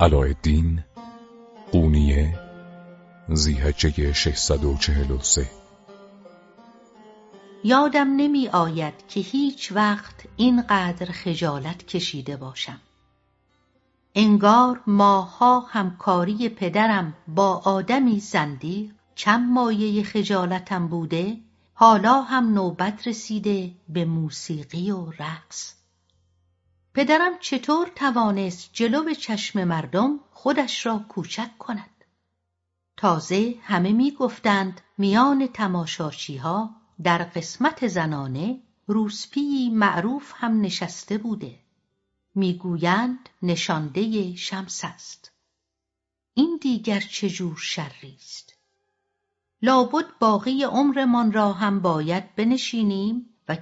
علایالدین قونیه زیهجه 643 یادم نمی آید که هیچ وقت اینقدر خجالت کشیده باشم. انگار ماها همکاری پدرم با آدمی زندیق کم مایه خجالتم بوده حالا هم نوبت رسیده به موسیقی و رقص. پدرم چطور توانست جلو چشم مردم خودش را کوچک کند؟ تازه همه می‌گفتند میان تماشاچیها در قسمت زنانه روسپی معروف هم نشسته بوده. می‌گویند نشانده شمس است. این دیگر چه جور شری است؟ لابد باقی عمرمان را هم باید بنشینیم و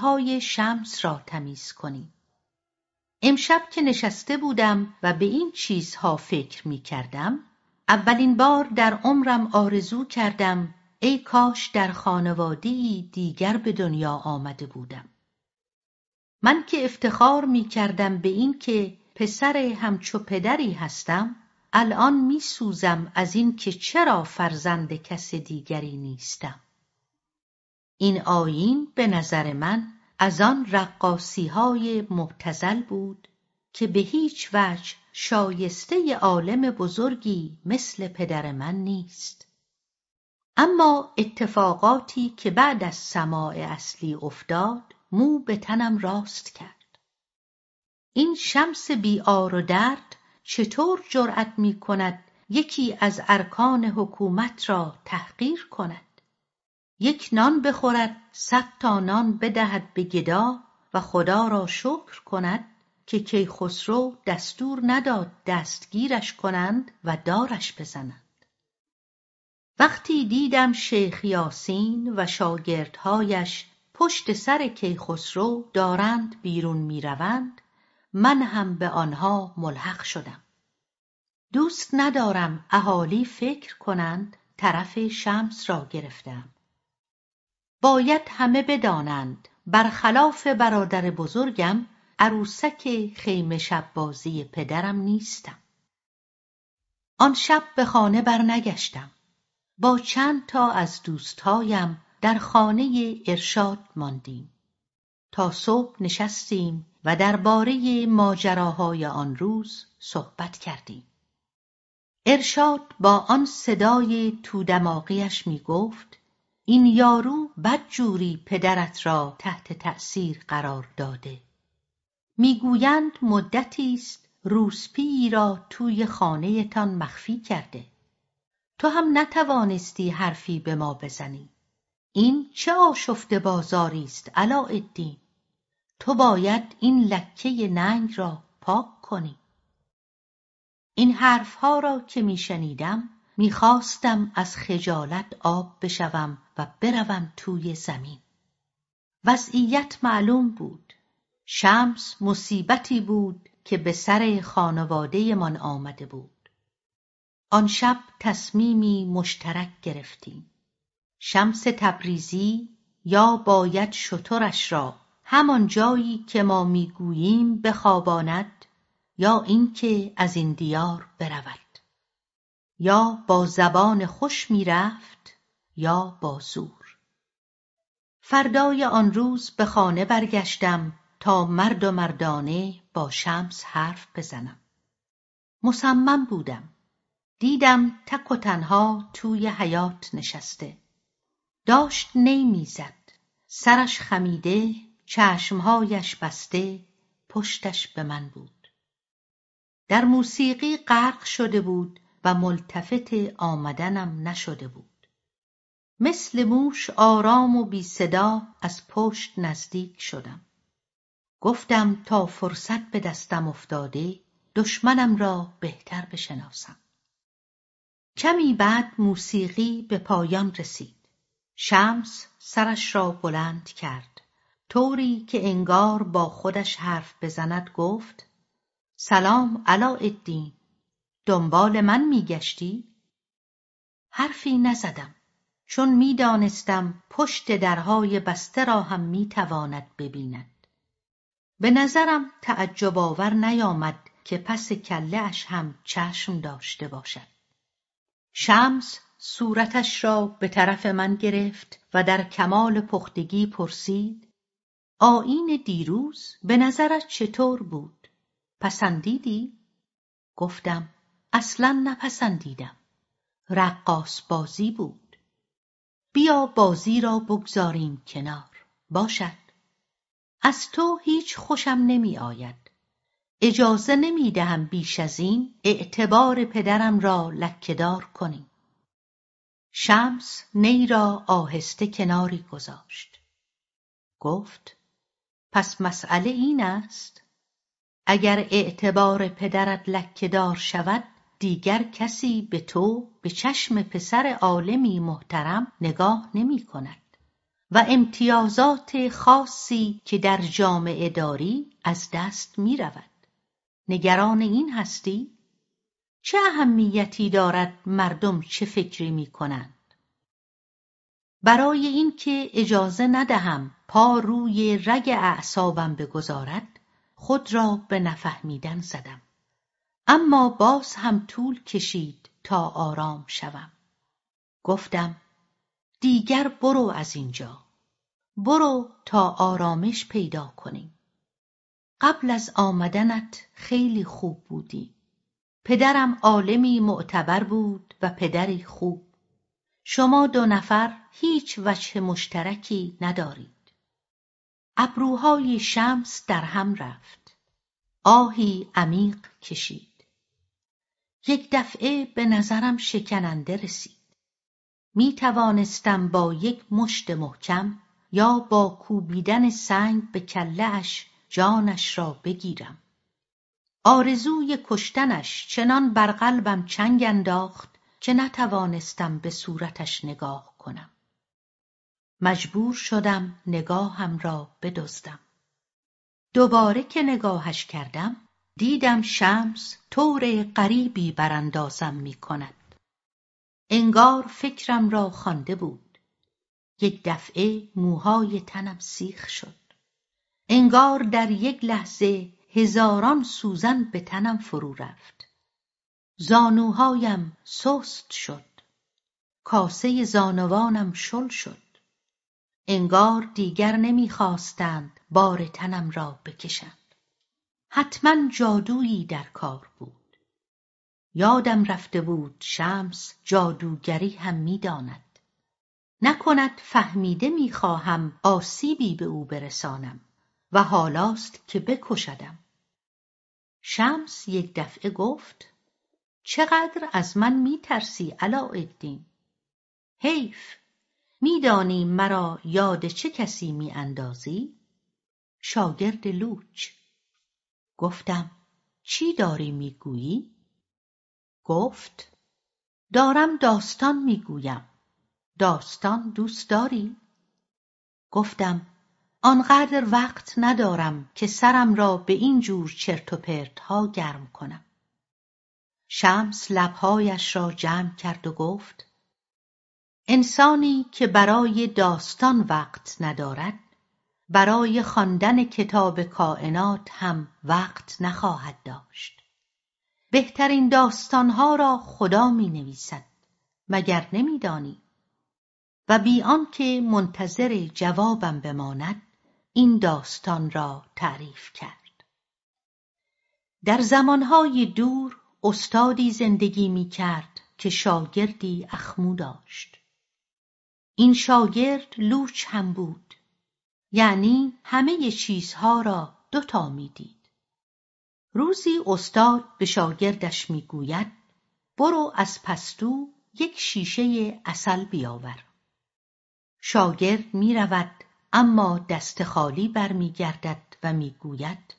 های شمس را تمیز کنیم. امشب که نشسته بودم و به این چیزها فکر می کردم اولین بار در عمرم آرزو کردم ای کاش در خانوادی دیگر به دنیا آمده بودم. من که افتخار می کردم به این که پسر همچو پدری هستم الان می سوزم از این که چرا فرزند کس دیگری نیستم. این آیین به نظر من از آن رقاسی های مبتزل بود که به هیچ وجه شایسته عالم بزرگی مثل پدر من نیست. اما اتفاقاتی که بعد از سماع اصلی افتاد مو به تنم راست کرد. این شمس بیار و درد چطور جرأت می کند یکی از ارکان حکومت را تحقیر کند؟ یک نان بخورد صد تا نان بدهد به گدا و خدا را شکر کند که کیخسرو دستور نداد دستگیرش کنند و دارش بزنند. وقتی دیدم شیخ یاسین و شاگردهایش پشت سر کیخسرو دارند بیرون می‌روند من هم به آنها ملحق شدم. دوست ندارم اهالی فکر کنند طرف شمس را گرفتم. باید همه بدانند برخلاف برادر بزرگم عروسک خیمه شب پدرم نیستم. آن شب به خانه برنگشتم. با چند تا از دوستهایم در خانه ارشاد ماندیم. تا صبح نشستیم و درباره ماجراهای آن روز صحبت کردیم. ارشاد با آن صدای تودماغیش می گفت این یارو بدجوری پدرت را تحت تأثیر قرار داده. می‌گویند مدتی است روسپیی را توی خانهتان مخفی کرده. تو هم نتوانستی حرفی به ما بزنی. این چه آشفته بازاری است علاءالدین؟ تو باید این لکه ننگ را پاک کنی. این حرفها را که میشنیدم می‌خواستم از خجالت آب بشوم و بروم توی زمین. وضعیت معلوم بود. شمس مصیبتی بود که به سر خانوادهمان آمده بود. آن شب تصمیمی مشترک گرفتیم. شمس تبریزی یا باید شترش را همان جایی که ما می‌گوییم بخواباند یا اینکه از این دیار برود. یا با زبان خوش می‌رفت یا با زور. فردای آن روز به خانه برگشتم تا مرد و مردانه با شمس حرف بزنم. مصمم بودم. دیدم تک و تنها توی حیات نشسته. داشت نیمیزد سرش خمیده چشمهایش بسته پشتش به من بود. در موسیقی غرق شده بود و ملتفت آمدنم نشده بود. مثل موش آرام و بی صدا از پشت نزدیک شدم. گفتم تا فرصت به دستم افتاده دشمنم را بهتر بشناسم. کمی بعد موسیقی به پایان رسید. شمس سرش را بلند کرد. طوری که انگار با خودش حرف بزند گفت سلام علاءالدین دنبال من میگشتی؟ حرفی نزدم چون می‌دانستم پشت درهای بسته را هم می‌تواند ببیند. به نظرم تعجب آور نیامد که پس کله اش هم چشم داشته باشد. شمس صورتش را به طرف من گرفت و در کمال پختگی پرسید آیین دیروز به نظرت چطور بود؟ پسندیدی؟ گفتم اصلا نپسندیدم. رقاص بازی بود. بیا بازی را بگذاریم کنار. باشد. از تو هیچ خوشم نمی آید اجازه نمی دهم بیش از این اعتبار پدرم را لکهدار کنیم شمس نی را آهسته کناری گذاشت گفت پس مسئله این است اگر اعتبار پدرت لکهدار شود دیگر کسی به تو به چشم پسر عالمی محترم نگاه نمی کند و امتیازات خاصی که در جامعه داری از دست می رود. نگران این هستی؟ چه اهمیتی دارد مردم چه فکری می کنند؟ برای اینکه اجازه ندهم پا روی رگ اعصابم بگذارد خود را به نفهمیدن زدم. اما باز هم طول کشید تا آرام شوم گفتم دیگر برو از اینجا برو تا آرامش پیدا کنیم قبل از آمدنت خیلی خوب بودی. پدرم عالمی معتبر بود و پدری خوب. شما دو نفر هیچ وجه مشترکی ندارید. ابروهای شمس در هم رفت. آهی عمیق کشید. یک دفعه به نظرم شکننده رسید. می توانستم با یک مشت محکم یا با کوبیدن سنگ به کلهاش جانش را بگیرم آرزوی کشتنش چنان بر قلبم چنگ انداخت که نتوانستم به صورتش نگاه کنم مجبور شدم نگاهم را بدزدم دوباره که نگاهش کردم دیدم شمس طور غریبی براندازم می کند. انگار فکرم را خوانده بود. یک دفعه موهای تنم سیخ شد. انگار در یک لحظه هزاران سوزن به تنم فرو رفت. زانوهایم سست شد. کاسه زانوانم شل شد. انگار دیگر نمی‌خواستند بار تنم را بکشند. حتما جادویی در کار بود یادم رفته بود شمس جادوگری هم می‌داند نکند فهمیده می‌خواهم آسیبی به او برسانم و حالاست که بکشدم. شمس یک دفعه گفت چقدر از من میترسی علاءالدین؟ حیف میدانی مرا یاد چه کسی میاندازی؟ شاگرد لوچ. گفتم چی داری می‌گویی؟ گفت دارم داستان می‌گویم. داستان دوست داری؟ گفتم آنقدر وقت ندارم که سرم را به این جور چرت و پرتها گرم کنم. شمس لبهایش را جمع کرد و گفت انسانی که برای داستان وقت ندارد برای خواندن کتاب کائنات هم وقت نخواهد داشت. بهترین داستانها را خدا می نویسد مگر نمیدانی؟ و بی آنکه منتظر جوابم بماند این داستان را تعریف کرد. در زمانهای دور استادی زندگی می کرد که شاگردی اخمو داشت. این شاگرد لوچ هم بود یعنی همه چیزها را دوتا می‌دید. روزی استاد به شاگردش می‌گوید برو از پستو یک شیشه اصل بیاور. شاگرد می‌رود اما دست خالی برمیگردد و می‌گوید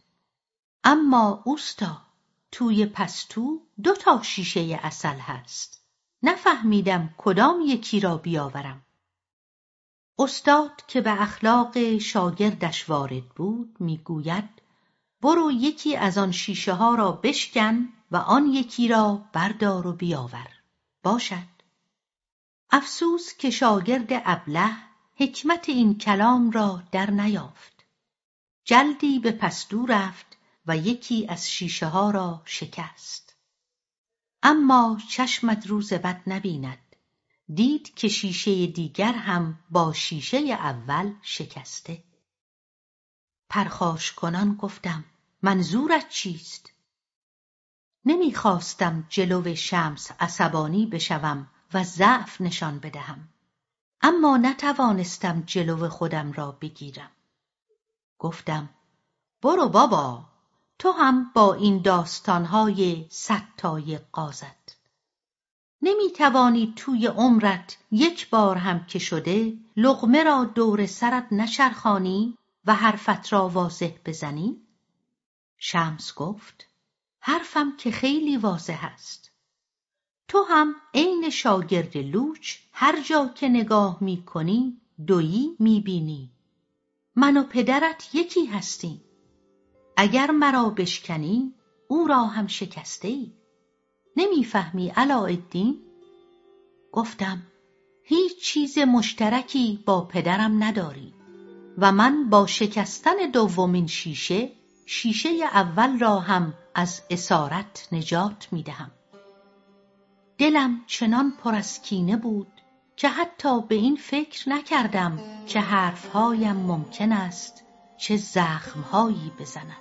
اما اوستا توی پستو دو تا شیشه اصل هست. نفهمیدم کدام یکی را بیاورم. استاد که به اخلاق شاگردش وارد بود می‌گوید برو یکی از آن شیشه ها را بشکن و آن یکی را بردار و بیاور. باشد. افسوس که شاگرد ابله حکمت این کلام را در نیافت. جلدی به پستو رفت و یکی از شیشه ها را شکست. اما چشمت روز بد نبیند. دید که شیشه دیگر هم با شیشه اول شکسته. پرخاش کنان گفتم منظورت چیست؟ نمی‌خواستم جلو شمس عصبانی بشوم و ضعف نشان بدهم. اما نتوانستم جلو خودم را بگیرم. گفتم برو بابا تو هم با این داستانهای ستای قازت. نمی توانی توی عمرت یک بار هم که شده لغمه را دور سرت نچرخانی و حرفت را واضح بزنی؟ شمس گفت حرفم که خیلی واضح است. تو هم عین شاگرد لوچ هر جا که نگاه می کنی دویی می بینی من و پدرت یکی هستیم. اگر مرا بشکنی او را هم شکسته ای نمی‌فهمی علاءالدین؟ گفتم هیچ چیز مشترکی با پدرم نداری و من با شکستن دومین شیشه شیشه اول را هم از اسارت نجات می‌دهم. دلم چنان پر از کینه بود که حتی به این فکر نکردم که حرفهایم ممکن است چه زخمهایی بزند.